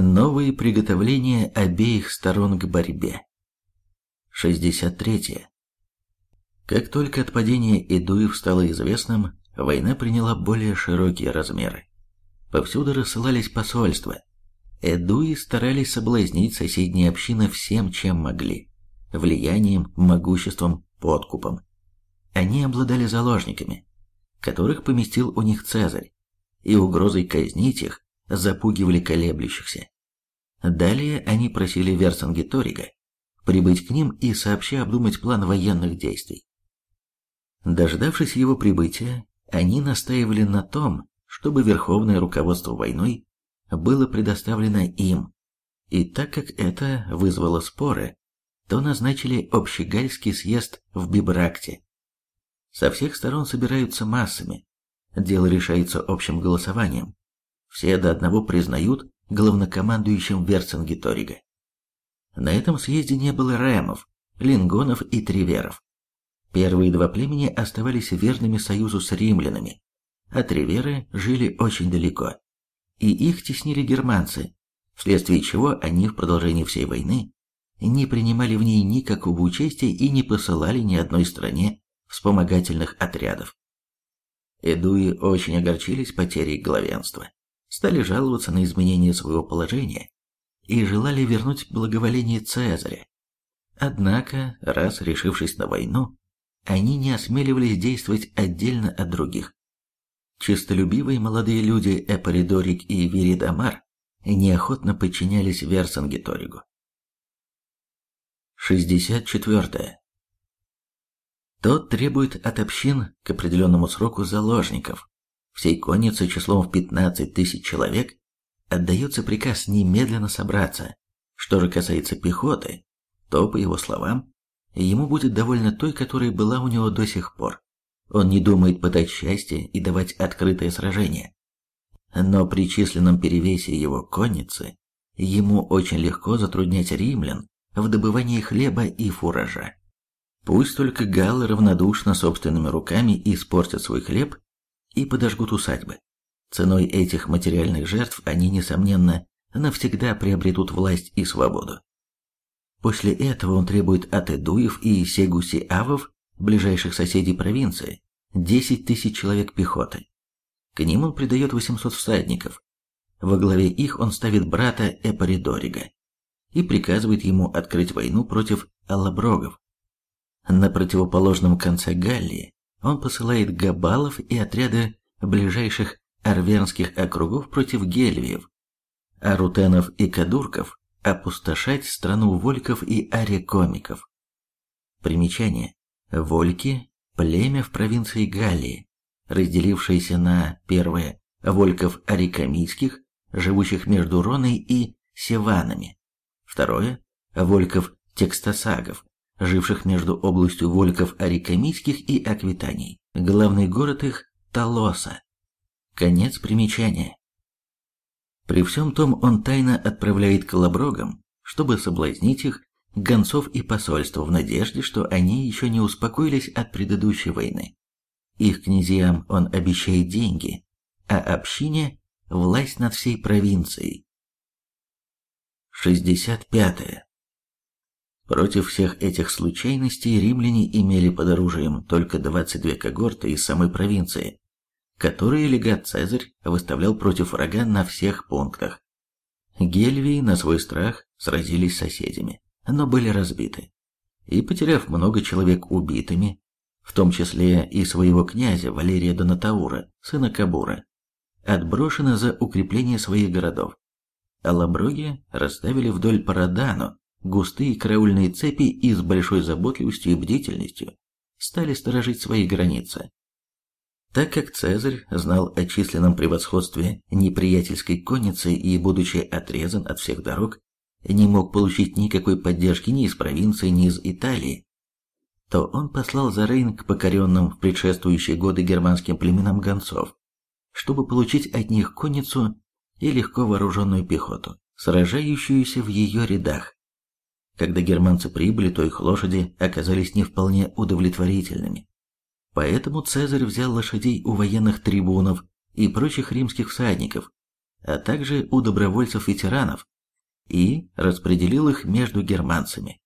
Новые приготовления обеих сторон к борьбе. 63. Как только отпадение Идуев стало известным, война приняла более широкие размеры. Повсюду рассылались посольства. Эдуи старались соблазнить соседние общины всем, чем могли. Влиянием, могуществом, подкупом. Они обладали заложниками, которых поместил у них Цезарь, и угрозой казнить их запугивали колеблющихся. Далее они просили Верцингеторига прибыть к ним и сообща обдумать план военных действий. Дождавшись его прибытия, они настаивали на том, чтобы верховное руководство войной было предоставлено им, и так как это вызвало споры, то назначили общегальский съезд в Бибракте. Со всех сторон собираются массами, дело решается общим голосованием. Все до одного признают главнокомандующим Верцингеторига. На этом съезде не было ремов, лингонов и триверов. Первые два племени оставались верными союзу с римлянами, а триверы жили очень далеко, и их теснили германцы, вследствие чего они в продолжении всей войны не принимали в ней никакого участия и не посылали ни одной стране вспомогательных отрядов. Эдуи очень огорчились потерей главенства, стали жаловаться на изменение своего положения и желали вернуть благоволение Цезаря. Однако, раз решившись на войну, они не осмеливались действовать отдельно от других. Чистолюбивые молодые люди Эпоридорик и Виридамар неохотно подчинялись Версангеторигу. 64. Тот требует от общин к определенному сроку заложников. Всей коннице числом в 15 тысяч человек отдается приказ немедленно собраться. Что же касается пехоты, то, по его словам, ему будет довольно той, которая была у него до сих пор. Он не думает пытать счастье и давать открытое сражение. Но при численном перевесе его конницы ему очень легко затруднять римлян в добывании хлеба и фуража. Пусть только галлы равнодушно собственными руками испортят свой хлеб и подожгут усадьбы. Ценой этих материальных жертв они, несомненно, навсегда приобретут власть и свободу. После этого он требует от Эдуев и Сегуси-Авов, ближайших соседей провинции, 10 тысяч человек пехоты. К ним он придает 800 всадников. Во главе их он ставит брата Эпоридорига и приказывает ему открыть войну против аллаброгов. На противоположном конце Галлии он посылает габалов и отряды ближайших арвернских округов против гельвиев, а рутенов и кадурков опустошать страну вольков и арекомиков. Примечание. Вольки – племя в провинции Галлии, разделившееся на первое – вольков арекомийских, живущих между Роной и Севанами, второе – вольков текстосагов, живших между областью вольков арекомийских и Аквитаний. Главный город их – Толоса. Конец примечания. При всем том он тайно отправляет к лаброгам, чтобы соблазнить их, гонцов и посольства в надежде, что они еще не успокоились от предыдущей войны. Их князьям он обещает деньги, а общине – власть над всей провинцией. 65. -е. Против всех этих случайностей римляне имели под оружием только 22 когорты из самой провинции, которые легат Цезарь выставлял против врага на всех пунктах. Гельвии на свой страх сразились с соседями, но были разбиты. И, потеряв много человек убитыми, в том числе и своего князя Валерия Донатаура, сына Кабура, отброшены за укрепление своих городов. А лаброги расставили вдоль Парадану густые караульные цепи и с большой заботливостью и бдительностью стали сторожить свои границы. Так как Цезарь знал о численном превосходстве неприятельской конницы и, будучи отрезан от всех дорог, не мог получить никакой поддержки ни из провинции, ни из Италии, то он послал за Рейн к покоренным в предшествующие годы германским племенам гонцов, чтобы получить от них конницу и легко вооруженную пехоту, сражающуюся в ее рядах. Когда германцы прибыли, то их лошади оказались не вполне удовлетворительными. Поэтому Цезарь взял лошадей у военных трибунов и прочих римских всадников а также у добровольцев-ветеранов, и распределил их между германцами.